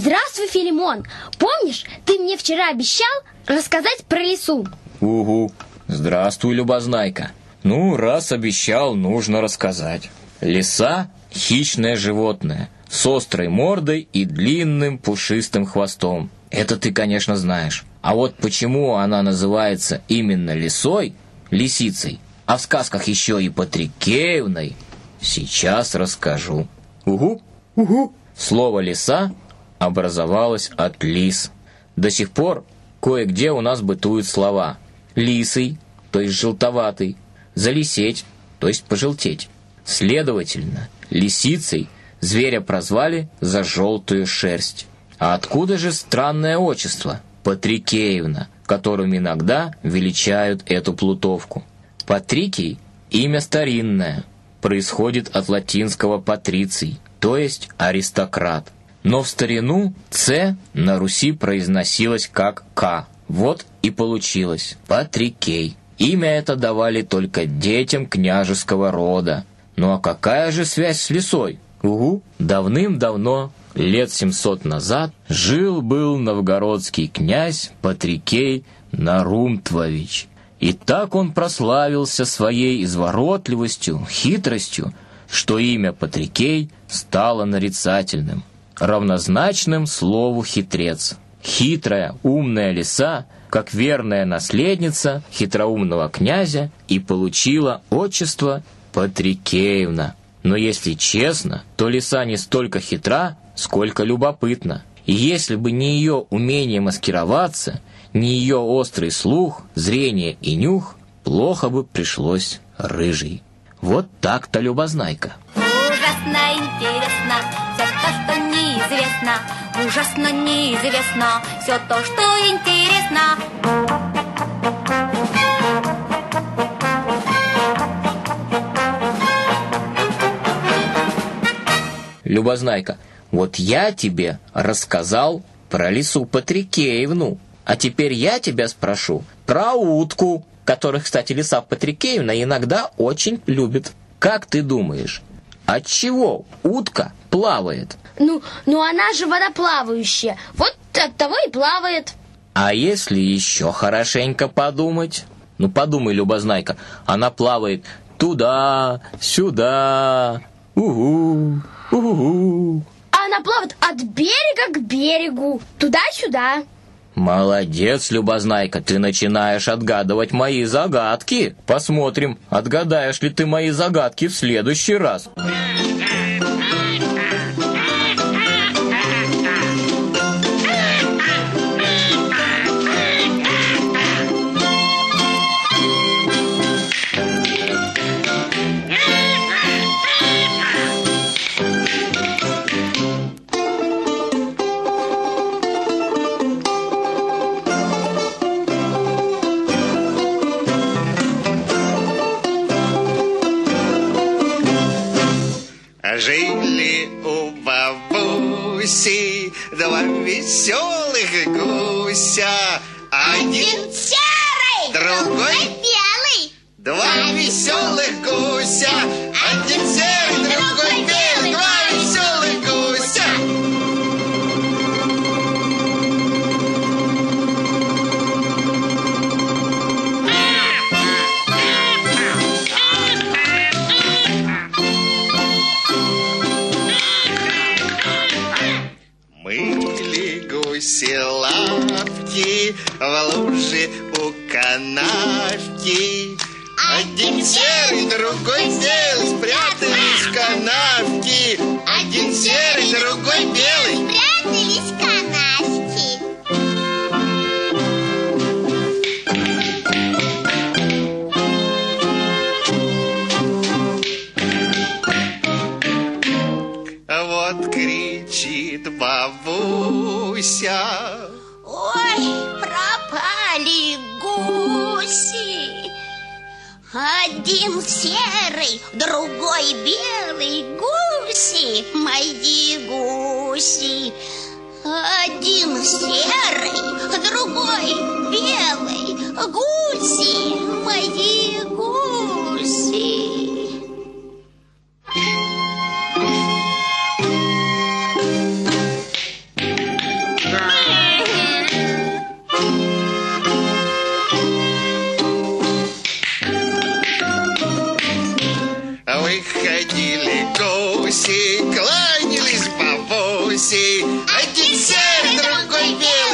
Здравствуй, Филимон. Помнишь, ты мне вчера обещал рассказать про лису? Угу. Здравствуй, Любознайка. Ну, раз обещал, нужно рассказать. Лиса — хищное животное, с острой мордой и длинным пушистым хвостом. Это ты, конечно, знаешь. А вот почему она называется именно лисой, лисицей, а в сказках еще и Патрикеевной, сейчас расскажу. Угу, угу. Слово «лиса» образовалось от «лис». До сих пор кое-где у нас бытуют слова «лисый», то есть желтоватый, «залисеть», то есть пожелтеть. Следовательно, лисицей зверя прозвали за желтую шерсть. А откуда же странное отчество Патрикеевна, которым иногда величают эту плутовку? Патрикий – имя старинное, происходит от латинского «патриций», то есть аристократ. Но в старину «ц» на Руси произносилось как «к». Вот и получилось Патрикей. Имя это давали только детям княжеского рода. Ну а какая же связь с лесой? Угу, давным-давно, лет 700 назад, жил-был новгородский князь Патрикей Нарумтвович. И так он прославился своей изворотливостью, хитростью, что имя Патрикей стало нарицательным, равнозначным слову «хитрец». Хитрая, умная лиса, как верная наследница хитроумного князя, и получила отчество Патрикеевна. Но если честно, то лиса не столько хитра, сколько любопытна. И если бы не ее умение маскироваться, не ее острый слух, зрение и нюх, плохо бы пришлось рыжий. Вот так-то любознайка. Ужасно интересно неизвестно. Ужасно неизвестно все то, что интересно. Любознайка, вот я тебе рассказал про лису Патрикеевну, а теперь я тебя спрошу про утку, которых, кстати, лиса Патрикеевна иногда очень любит. Как ты думаешь, от чего утка плавает? Ну, ну она же водоплавающая. Вот от того и плавает. А если еще хорошенько подумать? Ну, подумай, Любознайка, она плавает туда, сюда, угу, угу. Она плавает от берега к берегу, туда-сюда. Молодец, Любознайка, ты начинаешь отгадывать мои загадки. Посмотрим, отгадаешь ли ты мои загадки в следующий раз. Бабуси два веселых гуся. Один серый, другой белый. Два веселых гуся. Гуси лапки в луже у канавки. Один серый, другой белый спрятались в Ой, пропали гуси. Один серый, другой белый гуси, мои гуси. Один серый, другой белый гуси. Одиссей, Одиссей, другой мир.